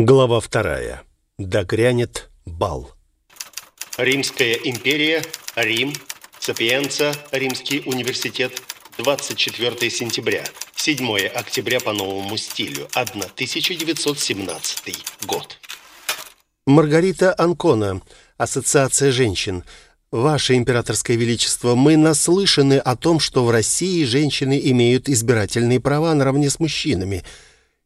Глава вторая. Да грянет бал. Римская империя, Рим, Сапиенца, Римский университет, 24 сентября, 7 октября по новому стилю, 1917 год. Маргарита Анкона, Ассоциация женщин. Ваше императорское величество, мы наслышаны о том, что в России женщины имеют избирательные права наравне с мужчинами –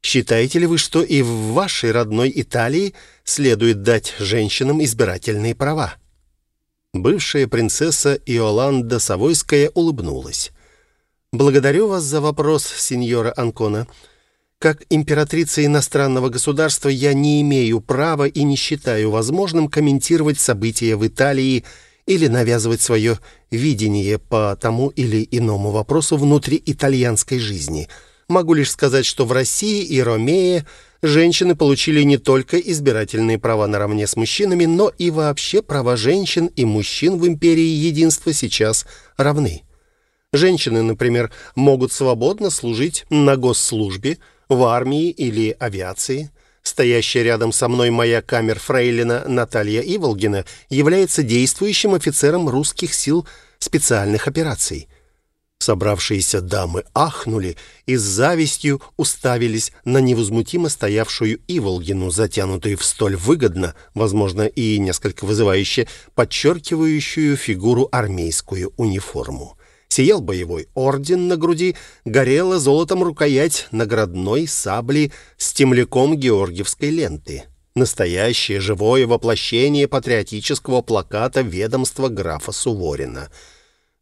Считаете ли вы, что и в вашей родной Италии следует дать женщинам избирательные права? Бывшая принцесса Иоланда Савойская улыбнулась. Благодарю вас за вопрос, сеньора Анкона. Как императрица иностранного государства я не имею права и не считаю возможным комментировать события в Италии или навязывать свое видение по тому или иному вопросу внутри итальянской жизни. Могу лишь сказать, что в России и Ромее женщины получили не только избирательные права наравне с мужчинами, но и вообще права женщин и мужчин в империи единства сейчас равны. Женщины, например, могут свободно служить на госслужбе, в армии или авиации. Стоящая рядом со мной моя камер-фрейлина Наталья Иволгина является действующим офицером русских сил специальных операций. Собравшиеся дамы ахнули и с завистью уставились на невозмутимо стоявшую Иволгину, затянутую в столь выгодно, возможно, и несколько вызывающе подчеркивающую фигуру армейскую униформу. Сиял боевой орден на груди, горела золотом рукоять наградной сабли с темляком георгиевской ленты. Настоящее живое воплощение патриотического плаката ведомства графа Суворина —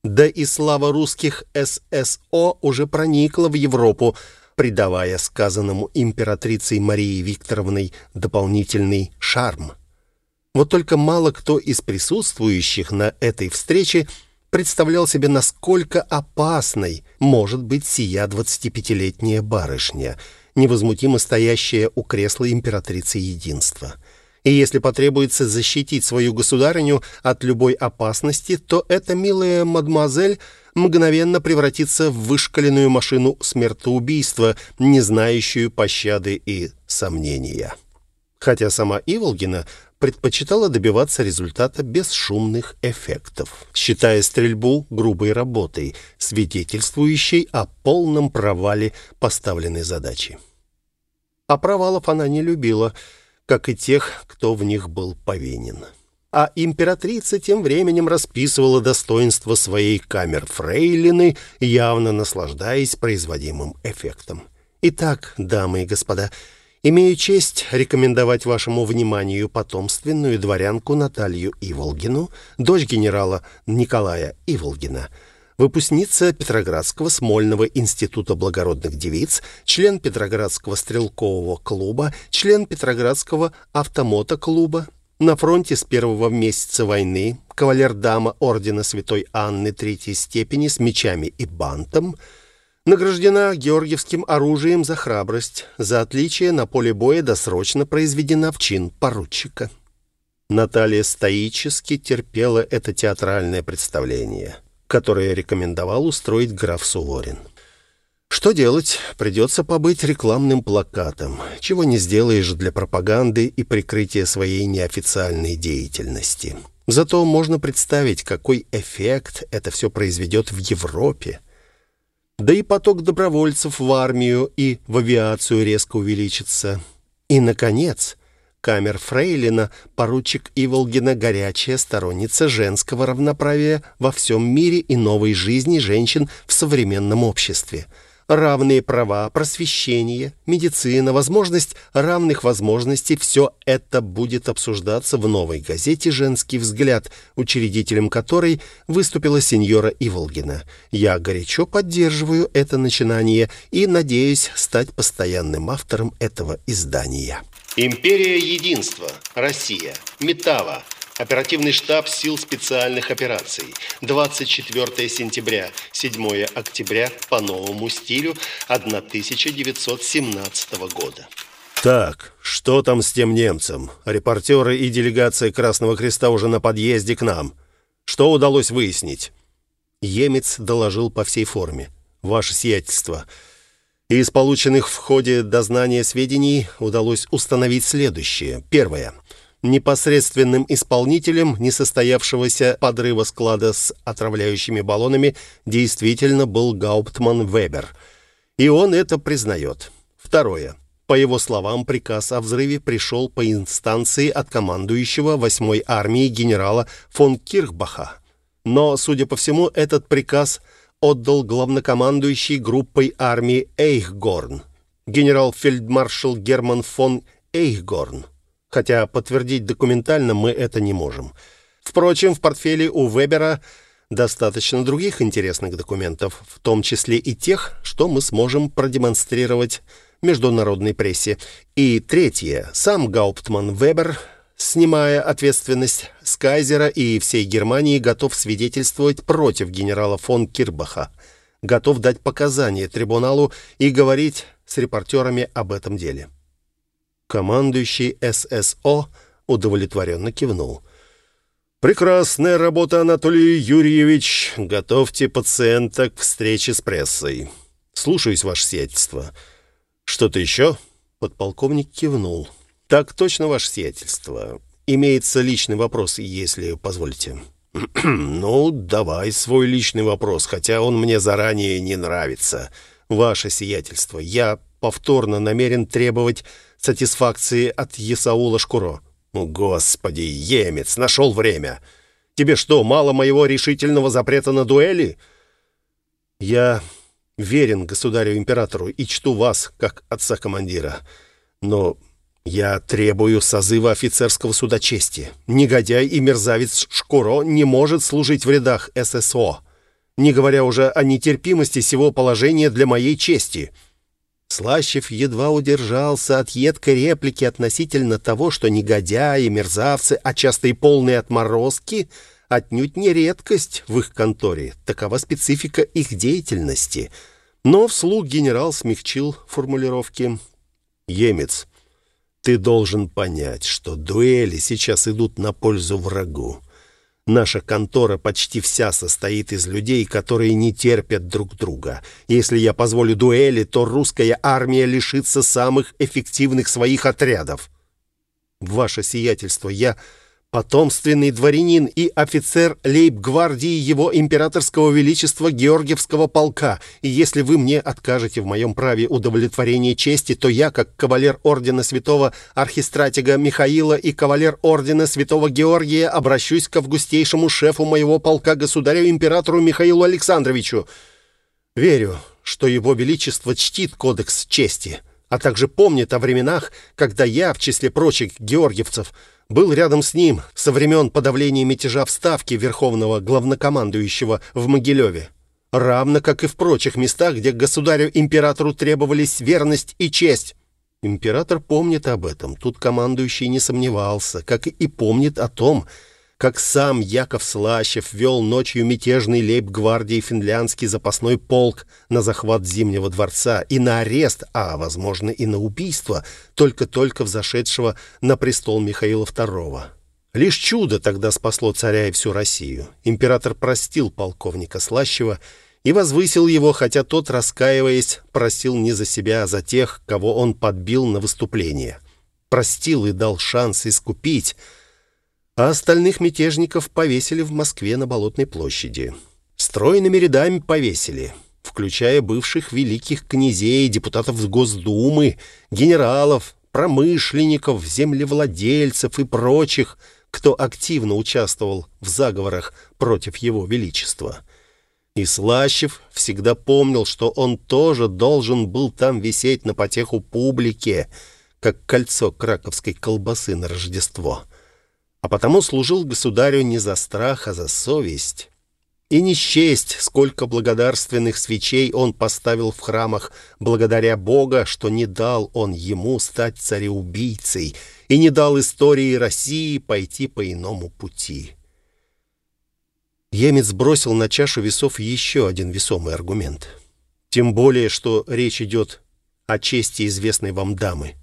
да и слава русских ССО уже проникла в Европу, придавая сказанному императрицей Марией Викторовной дополнительный шарм. Вот только мало кто из присутствующих на этой встрече представлял себе, насколько опасной может быть сия двадцатипятилетняя барышня, невозмутимо стоящая у кресла императрицы единства — и если потребуется защитить свою государыню от любой опасности, то эта милая мадемуазель мгновенно превратится в вышкаленную машину смертоубийства, не знающую пощады и сомнения. Хотя сама Иволгина предпочитала добиваться результата без шумных эффектов, считая стрельбу грубой работой, свидетельствующей о полном провале поставленной задачи. А провалов она не любила – как и тех, кто в них был повинен. А императрица тем временем расписывала достоинства своей камер-фрейлины, явно наслаждаясь производимым эффектом. Итак, дамы и господа, имею честь рекомендовать вашему вниманию потомственную дворянку Наталью Иволгину, дочь генерала Николая Иволгина — выпускница Петроградского Смольного института благородных девиц, член Петроградского стрелкового клуба, член Петроградского автомотоклуба. На фронте с первого месяца войны кавалер-дама ордена Святой Анны третьей степени с мечами и бантом, награждена георгиевским оружием за храбрость, за отличие на поле боя досрочно произведена в чин поручика. Наталья стоически терпела это театральное представление которое рекомендовал устроить граф Суворин. Что делать? Придется побыть рекламным плакатом, чего не сделаешь для пропаганды и прикрытия своей неофициальной деятельности. Зато можно представить, какой эффект это все произведет в Европе. Да и поток добровольцев в армию и в авиацию резко увеличится. И, наконец, камер Фрейлина, поручик Иволгина горячая сторонница женского равноправия во всем мире и новой жизни женщин в современном обществе. Равные права, просвещение, медицина, возможность равных возможностей – все это будет обсуждаться в новой газете «Женский взгляд», учредителем которой выступила сеньора Иволгина. Я горячо поддерживаю это начинание и надеюсь стать постоянным автором этого издания. Империя Единства. Россия. Метава. Оперативный штаб сил специальных операций. 24 сентября, 7 октября по новому стилю 1917 года. Так, что там с тем немцем? Репортеры и делегация Красного Креста уже на подъезде к нам. Что удалось выяснить? Емец доложил по всей форме. Ваше сиятельство, Из полученных в ходе дознания сведений удалось установить следующее. Первое. Непосредственным исполнителем несостоявшегося подрыва склада с отравляющими баллонами действительно был Гауптман Вебер. И он это признает. Второе. По его словам, приказ о взрыве пришел по инстанции от командующего 8-й армии генерала фон Кирхбаха. Но, судя по всему, этот приказ – отдал главнокомандующий группой армии Эйхгорн, генерал-фельдмаршал Герман фон Эйхгорн, хотя подтвердить документально мы это не можем. Впрочем, в портфеле у Вебера достаточно других интересных документов, в том числе и тех, что мы сможем продемонстрировать международной прессе. И третье. Сам Гауптман Вебер снимая ответственность с кайзера и всей Германии, готов свидетельствовать против генерала фон Кирбаха, готов дать показания трибуналу и говорить с репортерами об этом деле. Командующий ССО удовлетворенно кивнул. «Прекрасная работа, Анатолий Юрьевич. Готовьте пациента к встрече с прессой. Слушаюсь, ваше сиятельство. Что-то еще?» Подполковник кивнул. «Так точно, ваше сиятельство. Имеется личный вопрос, если позволите». «Ну, давай свой личный вопрос, хотя он мне заранее не нравится. Ваше сиятельство, я повторно намерен требовать сатисфакции от Есаула Шкуро». «Ну, господи, емец, нашел время. Тебе что, мало моего решительного запрета на дуэли?» «Я верен государю-императору и чту вас, как отца-командира. Но я требую созыва офицерского суда чести. Негодяй и мерзавец Шкуро не может служить в рядах ССО, не говоря уже о нетерпимости сего положения для моей чести». Слащев едва удержался от едкой реплики относительно того, что негодяи, мерзавцы, а часто и полные отморозки отнюдь не редкость в их конторе. Такова специфика их деятельности. Но вслух генерал смягчил формулировки. «Емец, ты должен понять, что дуэли сейчас идут на пользу врагу. Наша контора почти вся состоит из людей, которые не терпят друг друга. Если я позволю дуэли, то русская армия лишится самых эффективных своих отрядов. Ваше сиятельство, я потомственный дворянин и офицер лейб-гвардии его императорского величества Георгиевского полка, и если вы мне откажете в моем праве удовлетворения чести, то я, как кавалер ордена святого архистратига Михаила и кавалер ордена святого Георгия, обращусь к августейшему шефу моего полка, государю-императору Михаилу Александровичу. Верю, что его величество чтит кодекс чести, а также помнит о временах, когда я, в числе прочих георгиевцев, был рядом с ним со времен подавления мятежа в Ставке Верховного Главнокомандующего в Могилеве. Равно как и в прочих местах, где государю-императору требовались верность и честь. Император помнит об этом, тут командующий не сомневался, как и помнит о том, как сам Яков Слащев вел ночью мятежный лейб-гвардии финляндский запасной полк на захват Зимнего дворца и на арест, а, возможно, и на убийство только-только взошедшего на престол Михаила II. Лишь чудо тогда спасло царя и всю Россию. Император простил полковника Слащева и возвысил его, хотя тот, раскаиваясь, просил не за себя, а за тех, кого он подбил на выступление. Простил и дал шанс искупить, а остальных мятежников повесили в Москве на Болотной площади. Стройными рядами повесили, включая бывших великих князей, депутатов Госдумы, генералов, промышленников, землевладельцев и прочих, кто активно участвовал в заговорах против его величества. И Слащев всегда помнил, что он тоже должен был там висеть на потеху публике, как кольцо краковской колбасы на Рождество а потому служил государю не за страх, а за совесть. И не счесть, сколько благодарственных свечей он поставил в храмах, благодаря Бога, что не дал он ему стать цареубийцей и не дал истории России пойти по иному пути. Емец бросил на чашу весов еще один весомый аргумент. Тем более, что речь идет о чести известной вам дамы.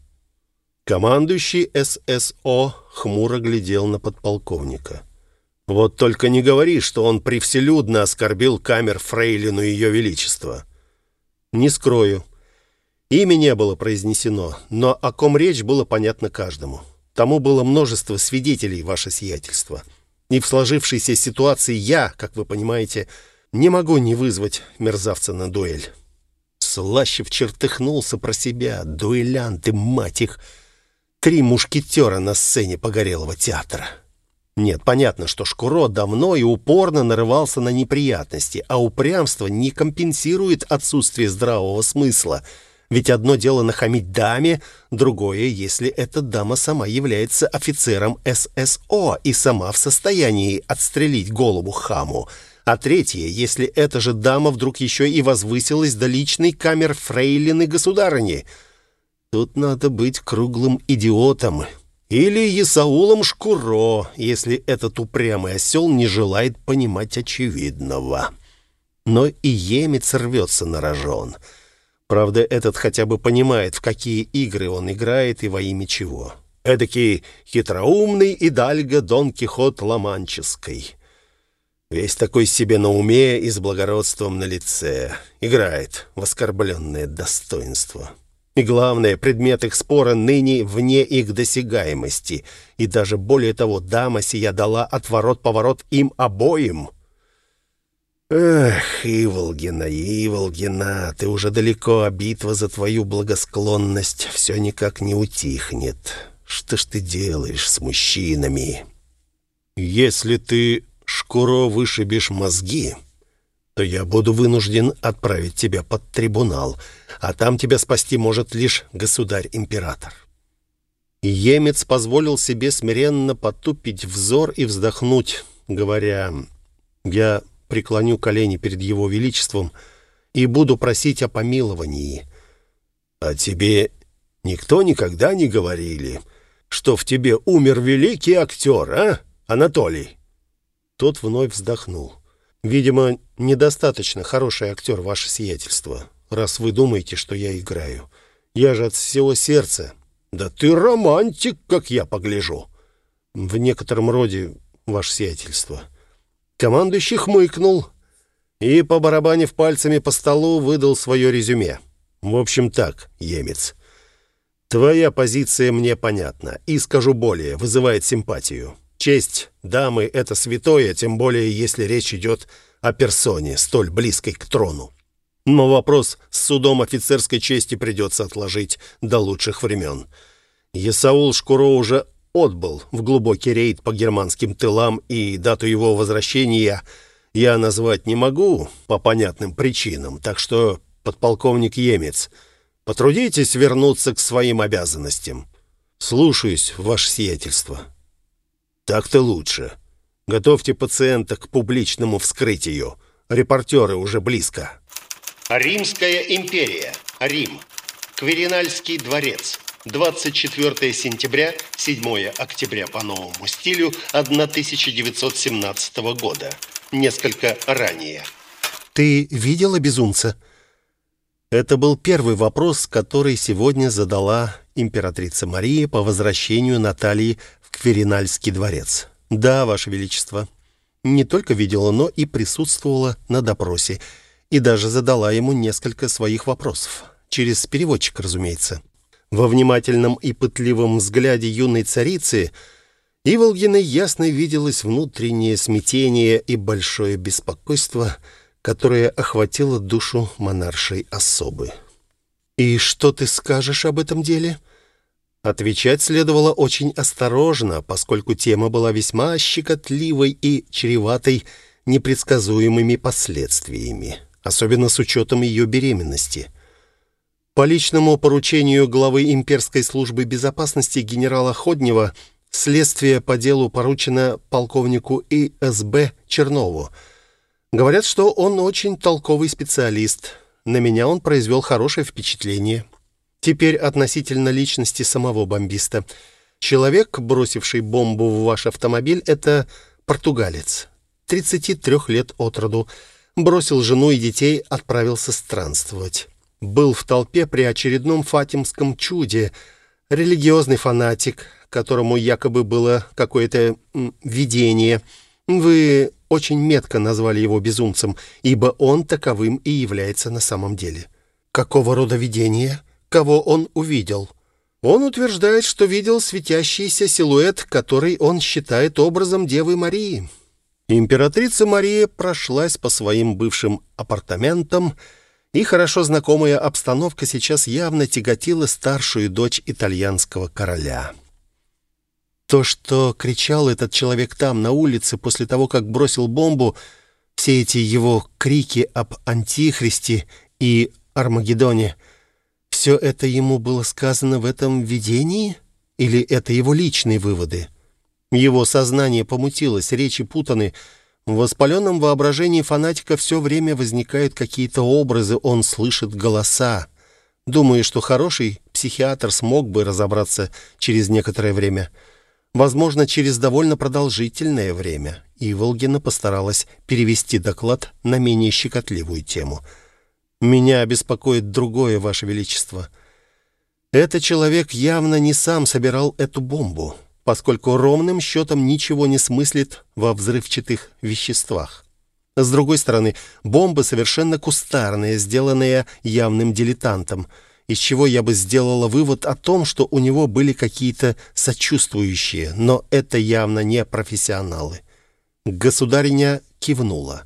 Командующий ССО хмуро глядел на подполковника. «Вот только не говори, что он превселюдно оскорбил камер Фрейлину Ее Величества». «Не скрою. Имя не было произнесено, но о ком речь было понятно каждому. Тому было множество свидетелей, ваше сиятельство. И в сложившейся ситуации я, как вы понимаете, не могу не вызвать мерзавца на дуэль. Слащев чертыхнулся про себя. Дуэлянты, мать их! Три мушкетера на сцене погорелого театра. Нет, понятно, что Шкуро давно и упорно нарывался на неприятности, а упрямство не компенсирует отсутствие здравого смысла — ведь одно дело нахамить даме, другое, если эта дама сама является офицером ССО и сама в состоянии отстрелить голову хаму. А третье, если эта же дама вдруг еще и возвысилась до личной камер фрейлины государыни. Тут надо быть круглым идиотом. Или Исаулом Шкуро, если этот упрямый осел не желает понимать очевидного. Но и емец рвется на рожон — Правда, этот хотя бы понимает, в какие игры он играет и во имя чего. Эдакий хитроумный идальго Дон Кихот Ломанческой. Весь такой себе на уме и с благородством на лице. Играет в оскорбленное достоинство. И главное, предмет их спора ныне вне их досягаемости. И даже более того, дама сия дала отворот-поворот им обоим — «Эх, Иволгина, Иволгина, ты уже далеко, а битва за твою благосклонность все никак не утихнет. Что ж ты делаешь с мужчинами?» «Если ты шкуро вышибешь мозги, то я буду вынужден отправить тебя под трибунал, а там тебя спасти может лишь государь-император». И Емец позволил себе смиренно потупить взор и вздохнуть, говоря, «Я преклоню колени перед его величеством и буду просить о помиловании. А тебе никто никогда не говорили, что в тебе умер великий актер, а, Анатолий?» Тот вновь вздохнул. «Видимо, недостаточно хороший актер, ваше сиятельство, раз вы думаете, что я играю. Я же от всего сердца. Да ты романтик, как я погляжу!» «В некотором роде, ваше сиятельство». Командующий хмыкнул и, по побарабанив пальцами по столу, выдал свое резюме. «В общем так, емец, твоя позиция мне понятна, и, скажу более, вызывает симпатию. Честь дамы — это святое, тем более, если речь идет о персоне, столь близкой к трону. Но вопрос с судом офицерской чести придется отложить до лучших времен. Есаул Шкуро уже отбыл в глубокий рейд по германским тылам, и дату его возвращения я назвать не могу по понятным причинам, так что, подполковник Емец, потрудитесь вернуться к своим обязанностям. Слушаюсь, ваше сиятельство. Так-то лучше. Готовьте пациента к публичному вскрытию. Репортеры уже близко. Римская империя. Рим. Кверинальский дворец. 24 сентября, 7 октября по новому стилю 1917 года. Несколько ранее. «Ты видела безумца?» Это был первый вопрос, который сегодня задала императрица Мария по возвращению Натальи в Кверинальский дворец. «Да, Ваше Величество». Не только видела, но и присутствовала на допросе, и даже задала ему несколько своих вопросов. Через переводчик, разумеется. Во внимательном и пытливом взгляде юной царицы Иволгиной ясно виделось внутреннее смятение и большое беспокойство, которое охватило душу монаршей особы. «И что ты скажешь об этом деле?» Отвечать следовало очень осторожно, поскольку тема была весьма щекотливой и чреватой непредсказуемыми последствиями, особенно с учетом ее беременности – по личному поручению главы имперской службы безопасности генерала Ходнева следствие по делу поручено полковнику ИСБ Чернову. Говорят, что он очень толковый специалист. На меня он произвел хорошее впечатление. Теперь относительно личности самого бомбиста. Человек, бросивший бомбу в ваш автомобиль, это португалец. 33 лет от роду. Бросил жену и детей, отправился странствовать был в толпе при очередном фатимском чуде, религиозный фанатик, которому якобы было какое-то видение. Вы очень метко назвали его безумцем, ибо он таковым и является на самом деле. Какого рода видение? Кого он увидел. Он утверждает, что видел светящийся силуэт, который он считает образом Девы Марии. Императрица Мария прошлась по своим бывшим апартаментам, и хорошо знакомая обстановка сейчас явно тяготила старшую дочь итальянского короля. То, что кричал этот человек там, на улице, после того, как бросил бомбу, все эти его крики об Антихристе и Армагеддоне, все это ему было сказано в этом видении? Или это его личные выводы? Его сознание помутилось, речи путаны. В воспаленном воображении фанатика все время возникают какие-то образы, он слышит голоса. Думаю, что хороший психиатр смог бы разобраться через некоторое время. Возможно, через довольно продолжительное время. И Волгина постаралась перевести доклад на менее щекотливую тему. «Меня беспокоит другое, Ваше Величество. Этот человек явно не сам собирал эту бомбу» поскольку ровным счетом ничего не смыслит во взрывчатых веществах. С другой стороны, бомба совершенно кустарная, сделанная явным дилетантом, из чего я бы сделала вывод о том, что у него были какие-то сочувствующие, но это явно не профессионалы. Государиня кивнула.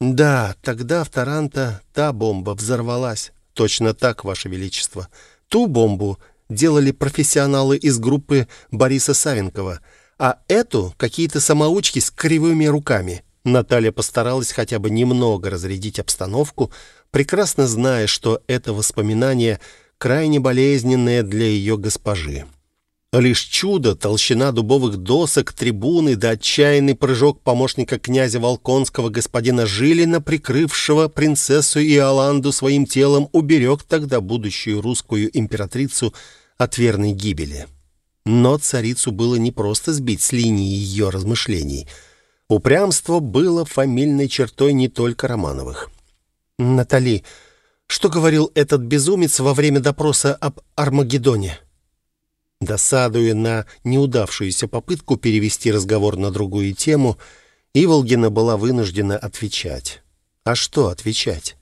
«Да, тогда в Таранто та бомба взорвалась. Точно так, Ваше Величество. Ту бомбу делали профессионалы из группы Бориса Савенкова, а эту — какие-то самоучки с кривыми руками. Наталья постаралась хотя бы немного разрядить обстановку, прекрасно зная, что это воспоминание крайне болезненное для ее госпожи. Лишь чудо, толщина дубовых досок, трибуны да отчаянный прыжок помощника князя Волконского господина Жилина, прикрывшего принцессу Иоланду своим телом, уберег тогда будущую русскую императрицу от верной гибели. Но царицу было не просто сбить с линии ее размышлений. Упрямство было фамильной чертой не только Романовых. «Натали, что говорил этот безумец во время допроса об Армагеддоне?» Досадуя на неудавшуюся попытку перевести разговор на другую тему, Иволгина была вынуждена отвечать. А что отвечать?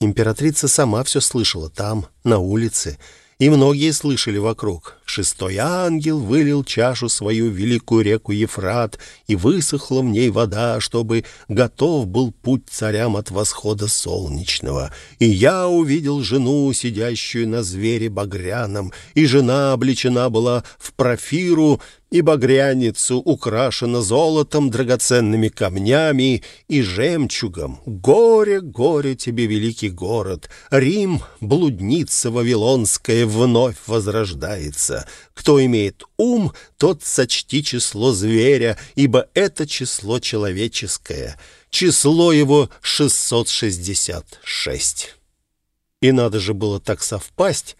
Императрица сама все слышала там, на улице, и многие слышали вокруг. Шестой ангел вылил чашу свою великую реку Ефрат, и высохла в ней вода, чтобы готов был путь царям от восхода солнечного. И я увидел жену, сидящую на звере багряном, и жена облечена была в профиру, и багряницу украшена золотом, драгоценными камнями и жемчугом. Горе, горе тебе, великий город! Рим, блудница вавилонская, вновь возрождается. Кто имеет ум, тот сочти число зверя, ибо это число человеческое. Число его 666. И надо же было так совпасть,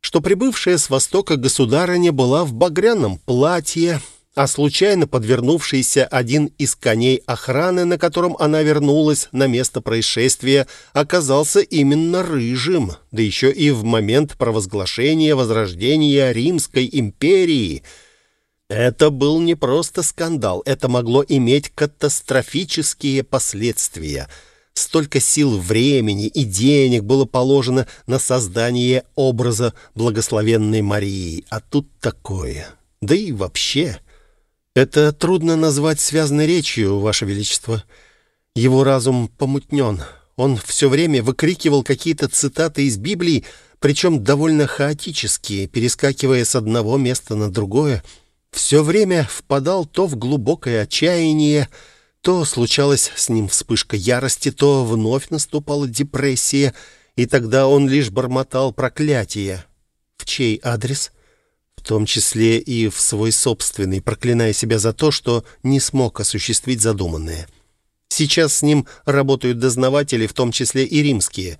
что прибывшая с востока государыня была в багряном платье, а случайно подвернувшийся один из коней охраны, на котором она вернулась на место происшествия, оказался именно рыжим, да еще и в момент провозглашения возрождения Римской империи. Это был не просто скандал, это могло иметь катастрофические последствия — Столько сил, времени и денег было положено на создание образа благословенной Марии, а тут такое. Да и вообще, это трудно назвать связанной речью, Ваше Величество. Его разум помутнен. Он все время выкрикивал какие-то цитаты из Библии, причем довольно хаотические, перескакивая с одного места на другое. Все время впадал то в глубокое отчаяние, то случалась с ним вспышка ярости, то вновь наступала депрессия, и тогда он лишь бормотал проклятия. В чей адрес? В том числе и в свой собственный, проклиная себя за то, что не смог осуществить задуманное. Сейчас с ним работают дознаватели, в том числе и римские.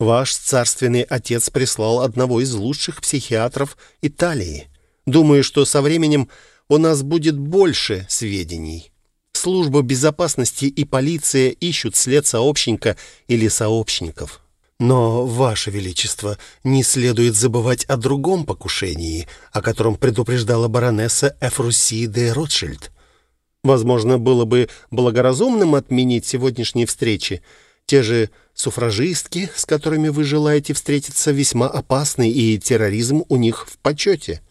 Ваш царственный отец прислал одного из лучших психиатров Италии. Думаю, что со временем у нас будет больше сведений служба безопасности и полиция ищут след сообщника или сообщников. Но, Ваше Величество, не следует забывать о другом покушении, о котором предупреждала баронесса Эфруси де Ротшильд. Возможно, было бы благоразумным отменить сегодняшние встречи. Те же суфражистки, с которыми вы желаете встретиться, весьма опасны, и терроризм у них в почете.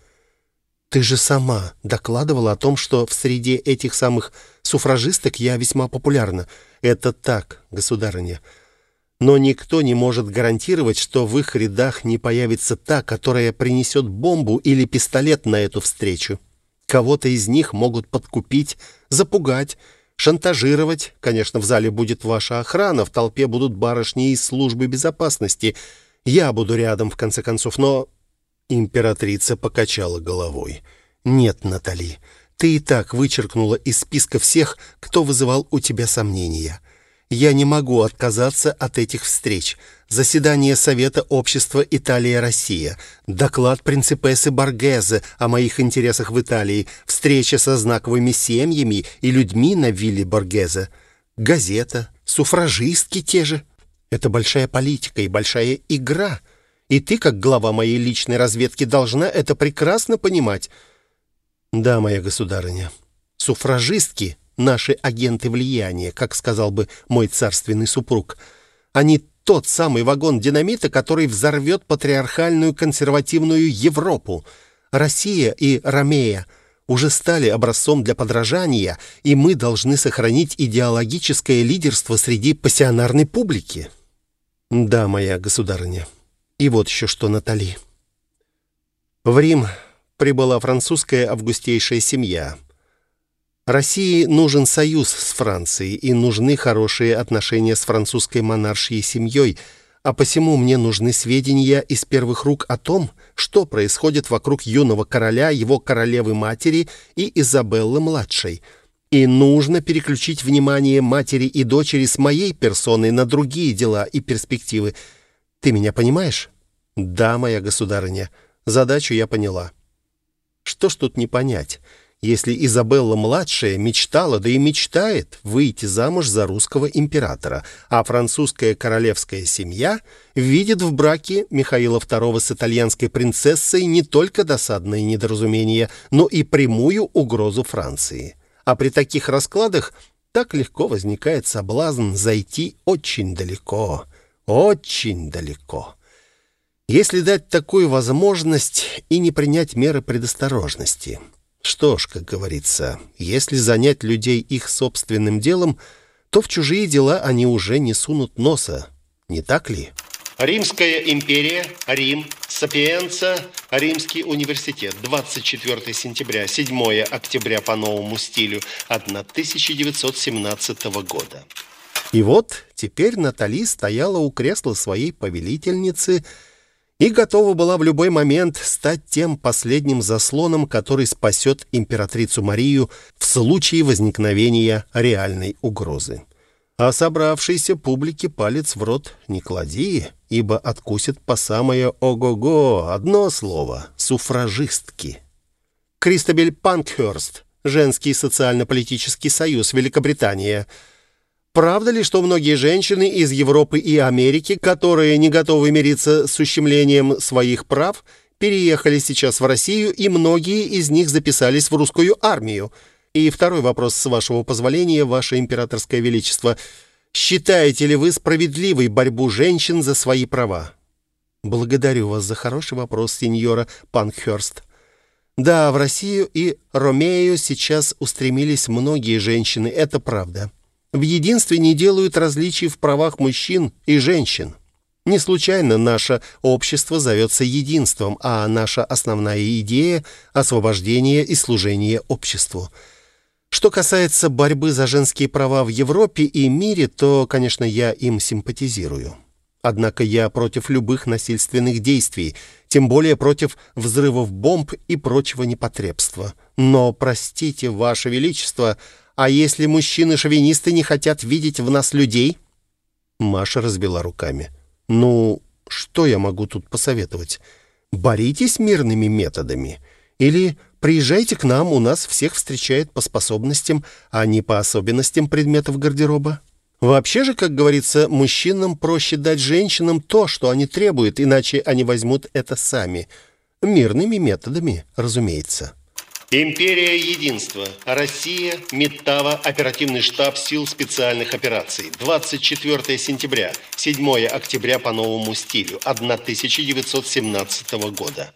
Ты же сама докладывала о том, что в среде этих самых суфражисток я весьма популярна. Это так, государыня. Но никто не может гарантировать, что в их рядах не появится та, которая принесет бомбу или пистолет на эту встречу. Кого-то из них могут подкупить, запугать, шантажировать. Конечно, в зале будет ваша охрана, в толпе будут барышни из службы безопасности. Я буду рядом, в конце концов, но Императрица покачала головой. «Нет, Натали, ты и так вычеркнула из списка всех, кто вызывал у тебя сомнения. Я не могу отказаться от этих встреч. Заседание Совета общества Италия-Россия, доклад принципессы Боргезе о моих интересах в Италии, встреча со знаковыми семьями и людьми на вилле Боргезе, газета, суфражистки те же. Это большая политика и большая игра». И ты, как глава моей личной разведки, должна это прекрасно понимать. Да, моя государыня. Суфражистки — наши агенты влияния, как сказал бы мой царственный супруг. Они тот самый вагон динамита, который взорвет патриархальную консервативную Европу. Россия и Ромея уже стали образцом для подражания, и мы должны сохранить идеологическое лидерство среди пассионарной публики. Да, моя государыня. И вот еще что, Натали. В Рим прибыла французская августейшая семья. России нужен союз с Францией, и нужны хорошие отношения с французской монаршей семьей, а посему мне нужны сведения из первых рук о том, что происходит вокруг юного короля, его королевы-матери и Изабеллы-младшей. И нужно переключить внимание матери и дочери с моей персоной на другие дела и перспективы. Ты меня понимаешь? «Да, моя государыня, задачу я поняла». «Что ж тут не понять?» Если Изабелла-младшая мечтала, да и мечтает, выйти замуж за русского императора, а французская королевская семья видит в браке Михаила II с итальянской принцессой не только досадное недоразумение, но и прямую угрозу Франции. А при таких раскладах так легко возникает соблазн зайти очень далеко, очень далеко если дать такую возможность и не принять меры предосторожности. Что ж, как говорится, если занять людей их собственным делом, то в чужие дела они уже не сунут носа, не так ли? Римская империя, Рим, Сапиенца, Римский университет, 24 сентября, 7 октября по новому стилю 1917 года. И вот теперь Натали стояла у кресла своей повелительницы, и готова была в любой момент стать тем последним заслоном, который спасет императрицу Марию в случае возникновения реальной угрозы. А собравшейся публике палец в рот не клади, ибо откусит по самое ого-го одно слово — суфражистки. Кристобель Панкхерст, Женский социально-политический союз Великобритания — Правда ли, что многие женщины из Европы и Америки, которые не готовы мириться с ущемлением своих прав, переехали сейчас в Россию, и многие из них записались в русскую армию? И второй вопрос, с вашего позволения, ваше императорское величество. Считаете ли вы справедливой борьбу женщин за свои права? Благодарю вас за хороший вопрос, сеньора Панхерст. Да, в Россию и Ромею сейчас устремились многие женщины, это правда. В единстве не делают различий в правах мужчин и женщин. Не случайно наше общество зовется единством, а наша основная идея — освобождение и служение обществу. Что касается борьбы за женские права в Европе и мире, то, конечно, я им симпатизирую. Однако я против любых насильственных действий, тем более против взрывов бомб и прочего непотребства. Но, простите, Ваше Величество, — а если мужчины-шовинисты не хотят видеть в нас людей?» Маша разбила руками. «Ну, что я могу тут посоветовать? Боритесь мирными методами. Или приезжайте к нам, у нас всех встречают по способностям, а не по особенностям предметов гардероба. Вообще же, как говорится, мужчинам проще дать женщинам то, что они требуют, иначе они возьмут это сами. Мирными методами, разумеется». Империя Единства. Россия. Метава. Оперативный штаб сил специальных операций. 24 сентября. 7 октября по новому стилю. 1917 года.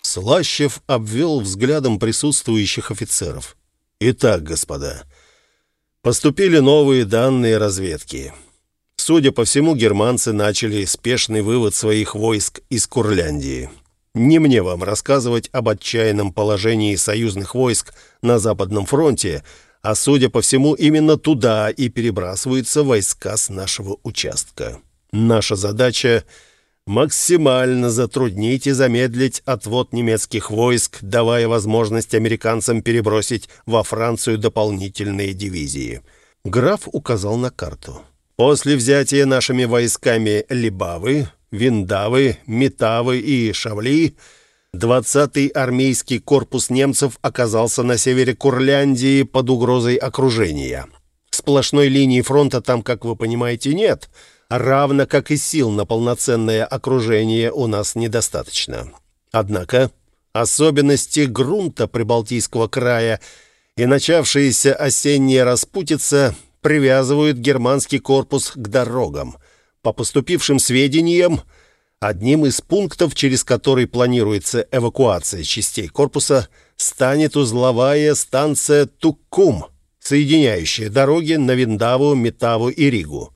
Слащев обвел взглядом присутствующих офицеров. «Итак, господа, поступили новые данные разведки. Судя по всему, германцы начали спешный вывод своих войск из Курляндии. Не мне вам рассказывать об отчаянном положении союзных войск на Западном фронте, а судя по всему, именно туда и перебрасываются войска с нашего участка. Наша задача — максимально затруднить и замедлить отвод немецких войск, давая возможность американцам перебросить во Францию дополнительные дивизии. Граф указал на карту. После взятия нашими войсками Либавы, Виндавы, Метавы и Шавли 20-й армейский корпус немцев оказался на севере Курляндии под угрозой окружения. Сплошной линии фронта там, как вы понимаете, нет, равно как и сил на полноценное окружение у нас недостаточно. Однако особенности грунта Прибалтийского края и начавшаяся осенняя распутица привязывают германский корпус к дорогам – по поступившим сведениям, одним из пунктов, через который планируется эвакуация частей корпуса, станет узловая станция Туккум, соединяющая дороги на Виндаву, Метаву и Ригу.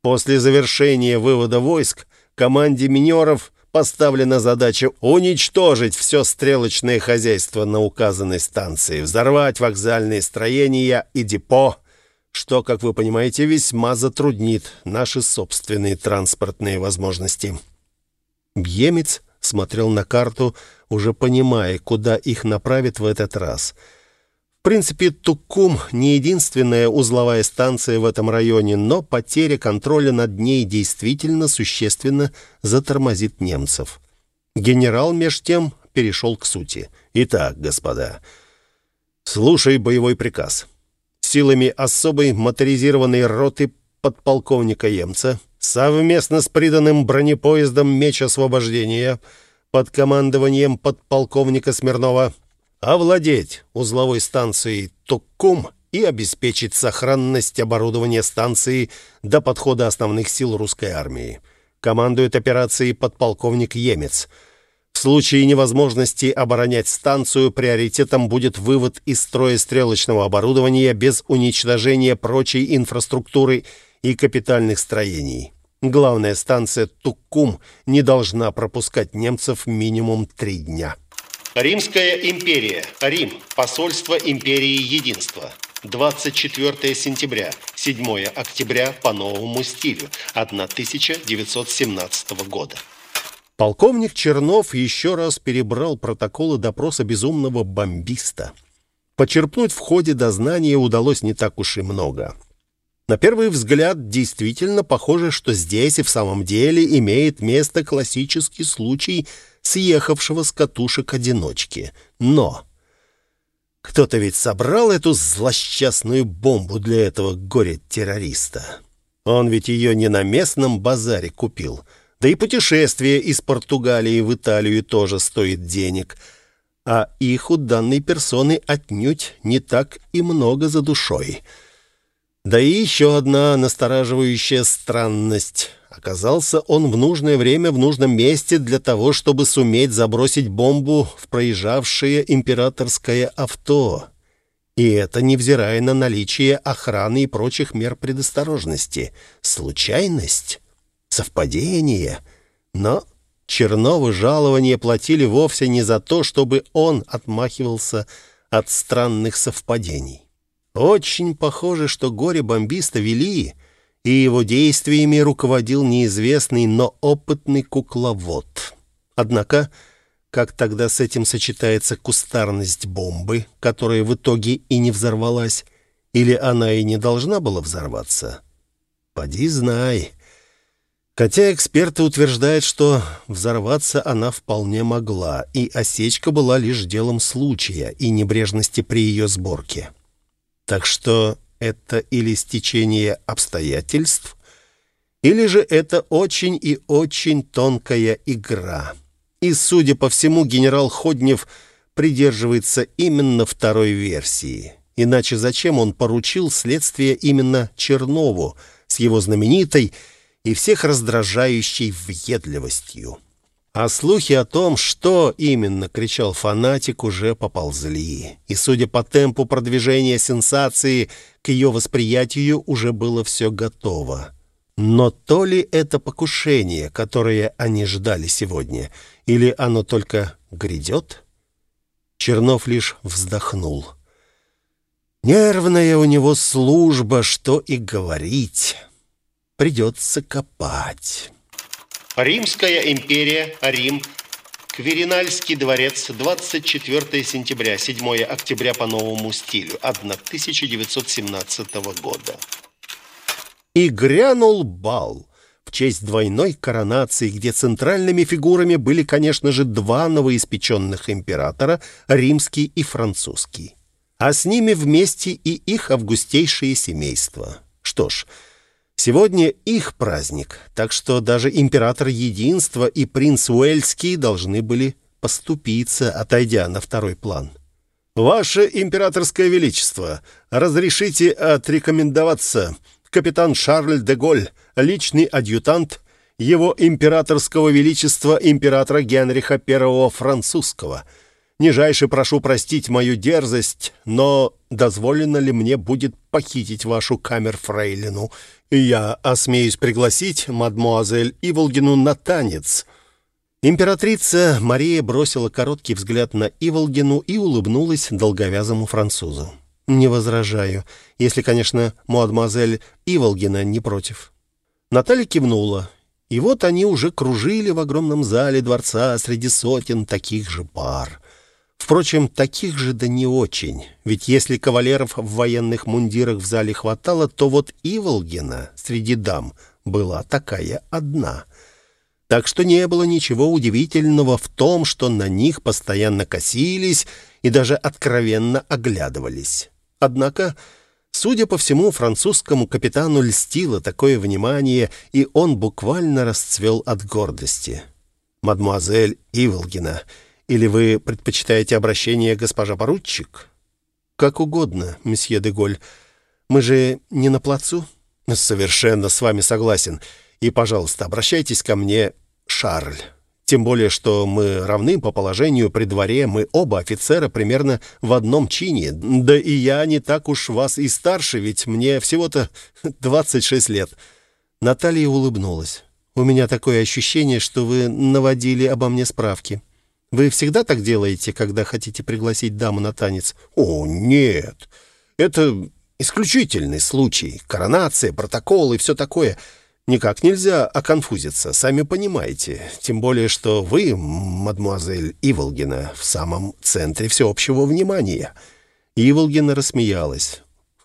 После завершения вывода войск команде минеров поставлена задача уничтожить все стрелочное хозяйство на указанной станции, взорвать вокзальные строения и депо, что, как вы понимаете, весьма затруднит наши собственные транспортные возможности. Бьемец смотрел на карту, уже понимая, куда их направят в этот раз. В принципе, Туккум не единственная узловая станция в этом районе, но потеря контроля над ней действительно существенно затормозит немцев. Генерал меж тем перешел к сути. «Итак, господа, слушай боевой приказ» силами особой моторизированной роты подполковника Емца совместно с приданным бронепоездом «Меч освобождения» под командованием подполковника Смирнова овладеть узловой станцией Туккум и обеспечить сохранность оборудования станции до подхода основных сил русской армии. Командует операцией подполковник Емец – в случае невозможности оборонять станцию приоритетом будет вывод из строя стрелочного оборудования без уничтожения прочей инфраструктуры и капитальных строений. Главная станция Туккум не должна пропускать немцев минимум три дня. Римская империя. Рим. Посольство империи Единства. 24 сентября, 7 октября по новому стилю 1917 года. Полковник Чернов еще раз перебрал протоколы допроса безумного бомбиста. Почерпнуть в ходе дознания удалось не так уж и много. На первый взгляд действительно похоже, что здесь и в самом деле имеет место классический случай съехавшего с катушек одиночки. Но кто-то ведь собрал эту злосчастную бомбу для этого горе-террориста. Он ведь ее не на местном базаре купил — да и путешествие из Португалии в Италию тоже стоит денег. А их у данной персоны отнюдь не так и много за душой. Да и еще одна настораживающая странность. Оказался он в нужное время в нужном месте для того, чтобы суметь забросить бомбу в проезжавшее императорское авто. И это невзирая на наличие охраны и прочих мер предосторожности. Случайность? Совпадение? Но Чернову жалование платили вовсе не за то, чтобы он отмахивался от странных совпадений. Очень похоже, что горе-бомбиста вели, и его действиями руководил неизвестный, но опытный кукловод. Однако, как тогда с этим сочетается кустарность бомбы, которая в итоге и не взорвалась, или она и не должна была взорваться? Поди знай. Хотя эксперты утверждают, что взорваться она вполне могла, и осечка была лишь делом случая и небрежности при ее сборке. Так что это или стечение обстоятельств, или же это очень и очень тонкая игра. И, судя по всему, генерал Ходнев придерживается именно второй версии. Иначе зачем он поручил следствие именно Чернову с его знаменитой и всех раздражающей въедливостью? А слухи о том, что именно кричал фанатик, уже поползли. И, судя по темпу продвижения сенсации, к ее восприятию уже было все готово. Но то ли это покушение, которое они ждали сегодня, или оно только грядет? Чернов лишь вздохнул. Нервная у него служба, что и говорить. Придется копать. Римская империя, Рим, Кверинальский дворец, 24 сентября, 7 октября по новому стилю, 1917 года. И грянул бал в честь двойной коронации, где центральными фигурами были, конечно же, два новоиспеченных императора, римский и французский. А с ними вместе и их августейшие семейства. Что ж, Сегодня их праздник, так что даже император Единства и принц Уэльский должны были поступиться, отойдя на второй план. «Ваше императорское величество, разрешите отрекомендоваться. Капитан Шарль де Голь, личный адъютант его императорского величества императора Генриха I французского. Нижайше прошу простить мою дерзость, но дозволено ли мне будет похитить вашу камер-фрейлину я осмеюсь пригласить мадмуазель Иволгину на танец». Императрица Мария бросила короткий взгляд на Иволгину и улыбнулась долговязому французу. «Не возражаю, если, конечно, мадмуазель Иволгина не против». Наталья кивнула, и вот они уже кружили в огромном зале дворца среди сотен таких же пар — Впрочем, таких же да не очень. Ведь если кавалеров в военных мундирах в зале хватало, то вот Иволгина среди дам была такая одна. Так что не было ничего удивительного в том, что на них постоянно косились и даже откровенно оглядывались. Однако, судя по всему, французскому капитану льстило такое внимание, и он буквально расцвел от гордости. «Мадемуазель Иволгина», или вы предпочитаете обращение госпожа поручик? Как угодно, месье де Голь. Мы же не на плацу? Совершенно с вами согласен. И, пожалуйста, обращайтесь ко мне, Шарль. Тем более, что мы равны по положению при дворе, мы оба офицера примерно в одном чине. Да и я не так уж вас и старше, ведь мне всего-то 26 лет. Наталья улыбнулась. У меня такое ощущение, что вы наводили обо мне справки. Вы всегда так делаете, когда хотите пригласить даму на танец? О, нет. Это исключительный случай. Коронация, протокол и все такое. Никак нельзя оконфузиться, сами понимаете. Тем более, что вы, мадмуазель Иволгина, в самом центре всеобщего внимания. Иволгина рассмеялась.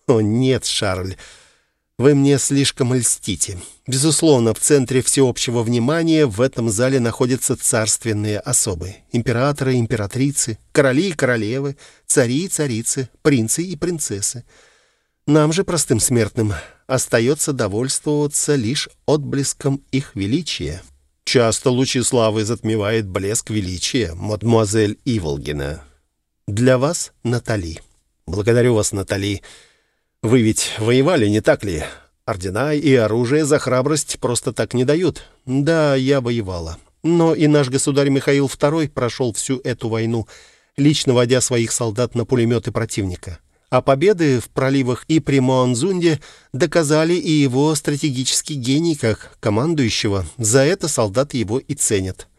О, нет, Шарль, вы мне слишком льстите. Безусловно, в центре всеобщего внимания в этом зале находятся царственные особы. Императоры, императрицы, короли и королевы, цари и царицы, принцы и принцессы. Нам же, простым смертным, остается довольствоваться лишь отблеском их величия. Часто лучи славы затмевает блеск величия, мадемуазель Иволгина. Для вас, Натали. Благодарю вас, Натали. Вы ведь воевали, не так ли? Ордена и оружие за храбрость просто так не дают. Да, я воевала. Но и наш государь Михаил II прошел всю эту войну, лично водя своих солдат на пулеметы противника. А победы в проливах и при Моанзунде доказали и его стратегический гений как командующего. За это солдаты его и ценят.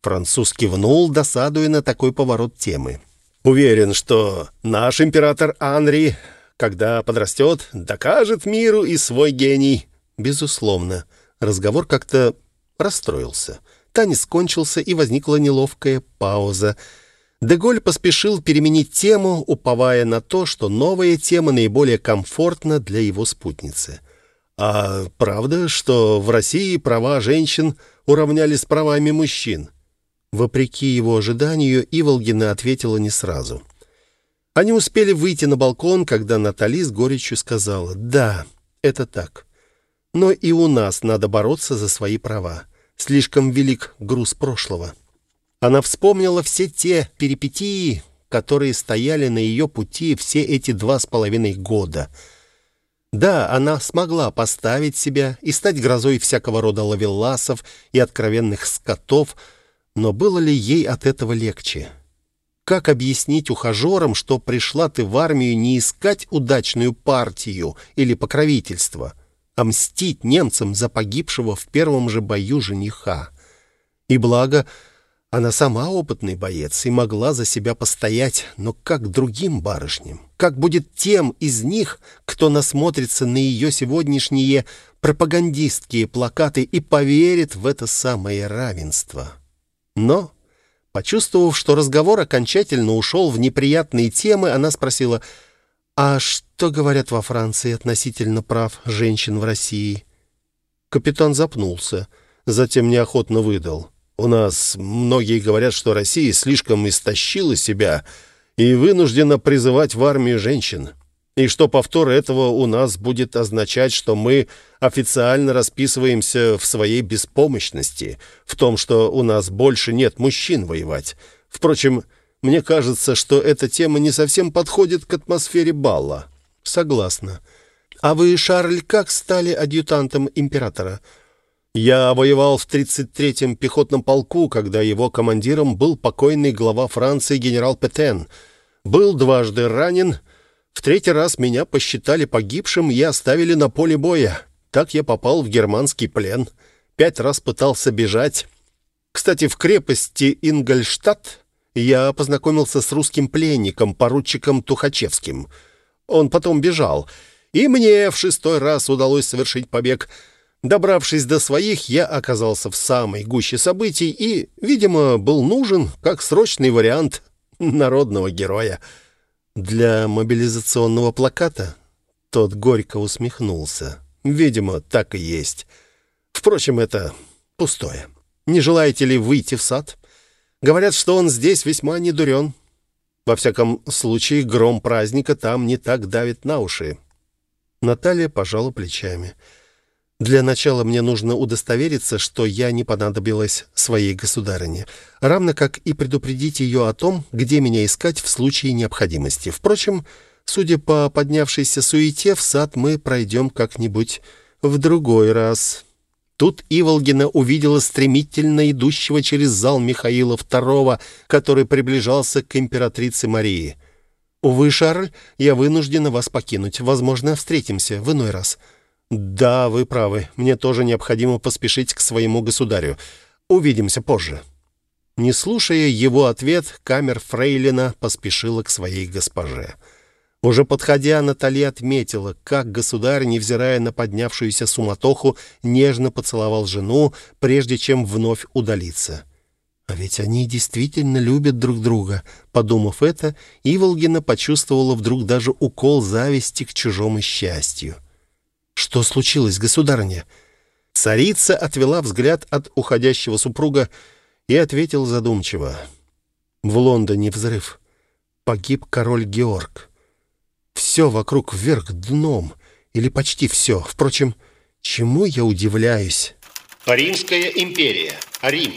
Француз кивнул, досадуя на такой поворот темы. Уверен, что наш император Анри когда подрастет, докажет миру и свой гений. Безусловно, разговор как-то расстроился. Танец кончился, и возникла неловкая пауза. Деголь поспешил переменить тему, уповая на то, что новая тема наиболее комфортна для его спутницы. «А правда, что в России права женщин уравняли с правами мужчин?» Вопреки его ожиданию, Иволгина ответила не сразу — они успели выйти на балкон, когда Натали с горечью сказала «Да, это так. Но и у нас надо бороться за свои права. Слишком велик груз прошлого». Она вспомнила все те перипетии, которые стояли на ее пути все эти два с половиной года. Да, она смогла поставить себя и стать грозой всякого рода лавеласов и откровенных скотов, но было ли ей от этого легче? Как объяснить ухажерам, что пришла ты в армию не искать удачную партию или покровительство, а мстить немцам за погибшего в первом же бою жениха? И благо, она сама опытный боец и могла за себя постоять, но как другим барышням? Как будет тем из них, кто насмотрится на ее сегодняшние пропагандистские плакаты и поверит в это самое равенство? Но Почувствовав, что разговор окончательно ушел в неприятные темы, она спросила, «А что говорят во Франции относительно прав женщин в России?» Капитан запнулся, затем неохотно выдал. «У нас многие говорят, что Россия слишком истощила себя и вынуждена призывать в армию женщин и что повтор этого у нас будет означать, что мы официально расписываемся в своей беспомощности, в том, что у нас больше нет мужчин воевать. Впрочем, мне кажется, что эта тема не совсем подходит к атмосфере балла. Согласна. А вы, Шарль, как стали адъютантом императора? Я воевал в 33-м пехотном полку, когда его командиром был покойный глава Франции генерал Петен. Был дважды ранен в третий раз меня посчитали погибшим и оставили на поле боя. Так я попал в германский плен. Пять раз пытался бежать. Кстати, в крепости Ингольштадт я познакомился с русским пленником, поручиком Тухачевским. Он потом бежал. И мне в шестой раз удалось совершить побег. Добравшись до своих, я оказался в самой гуще событий и, видимо, был нужен как срочный вариант народного героя. Для мобилизационного плаката тот горько усмехнулся. Видимо, так и есть. Впрочем, это пустое. Не желаете ли выйти в сад? Говорят, что он здесь весьма недурен. Во всяком случае, гром праздника там не так давит на уши. Наталья пожала плечами. — для начала мне нужно удостовериться, что я не понадобилась своей государыне, равно как и предупредить ее о том, где меня искать в случае необходимости. Впрочем, судя по поднявшейся суете, в сад мы пройдем как-нибудь в другой раз». Тут Иволгина увидела стремительно идущего через зал Михаила II, который приближался к императрице Марии. «Увы, Шарль, я вынуждена вас покинуть. Возможно, встретимся в иной раз». «Да, вы правы. Мне тоже необходимо поспешить к своему государю. Увидимся позже». Не слушая его ответ, камер Фрейлина поспешила к своей госпоже. Уже подходя, Наталья отметила, как государь, невзирая на поднявшуюся суматоху, нежно поцеловал жену, прежде чем вновь удалиться. «А ведь они действительно любят друг друга», — подумав это, Иволгина почувствовала вдруг даже укол зависти к чужому счастью. «Что случилось, государыня?» Царица отвела взгляд от уходящего супруга и ответил задумчиво. «В Лондоне взрыв. Погиб король Георг. Все вокруг вверх дном, или почти все. Впрочем, чему я удивляюсь?» Римская империя. Рим.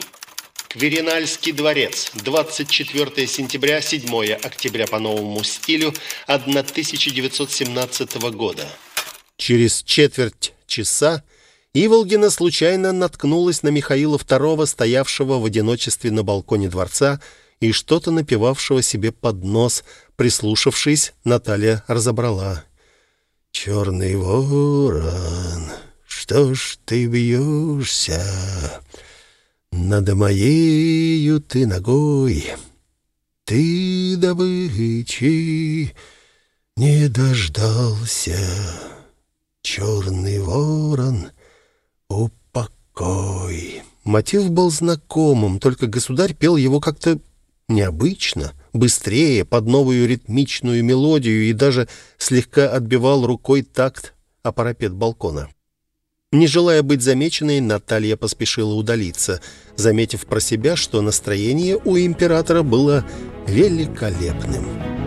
Кверинальский дворец. 24 сентября, 7 октября по новому стилю 1917 года. Через четверть часа Иволгина случайно наткнулась на Михаила II, стоявшего в одиночестве на балконе дворца и что-то напивавшего себе под нос. Прислушавшись, Наталья разобрала. «Черный ворон, что ж ты бьешься? Над моею ты ногой. Ты добычи не дождался». «Черный ворон, упокой». Мотив был знакомым, только государь пел его как-то необычно, быстрее, под новую ритмичную мелодию и даже слегка отбивал рукой такт о парапет балкона. Не желая быть замеченной, Наталья поспешила удалиться, заметив про себя, что настроение у императора было великолепным.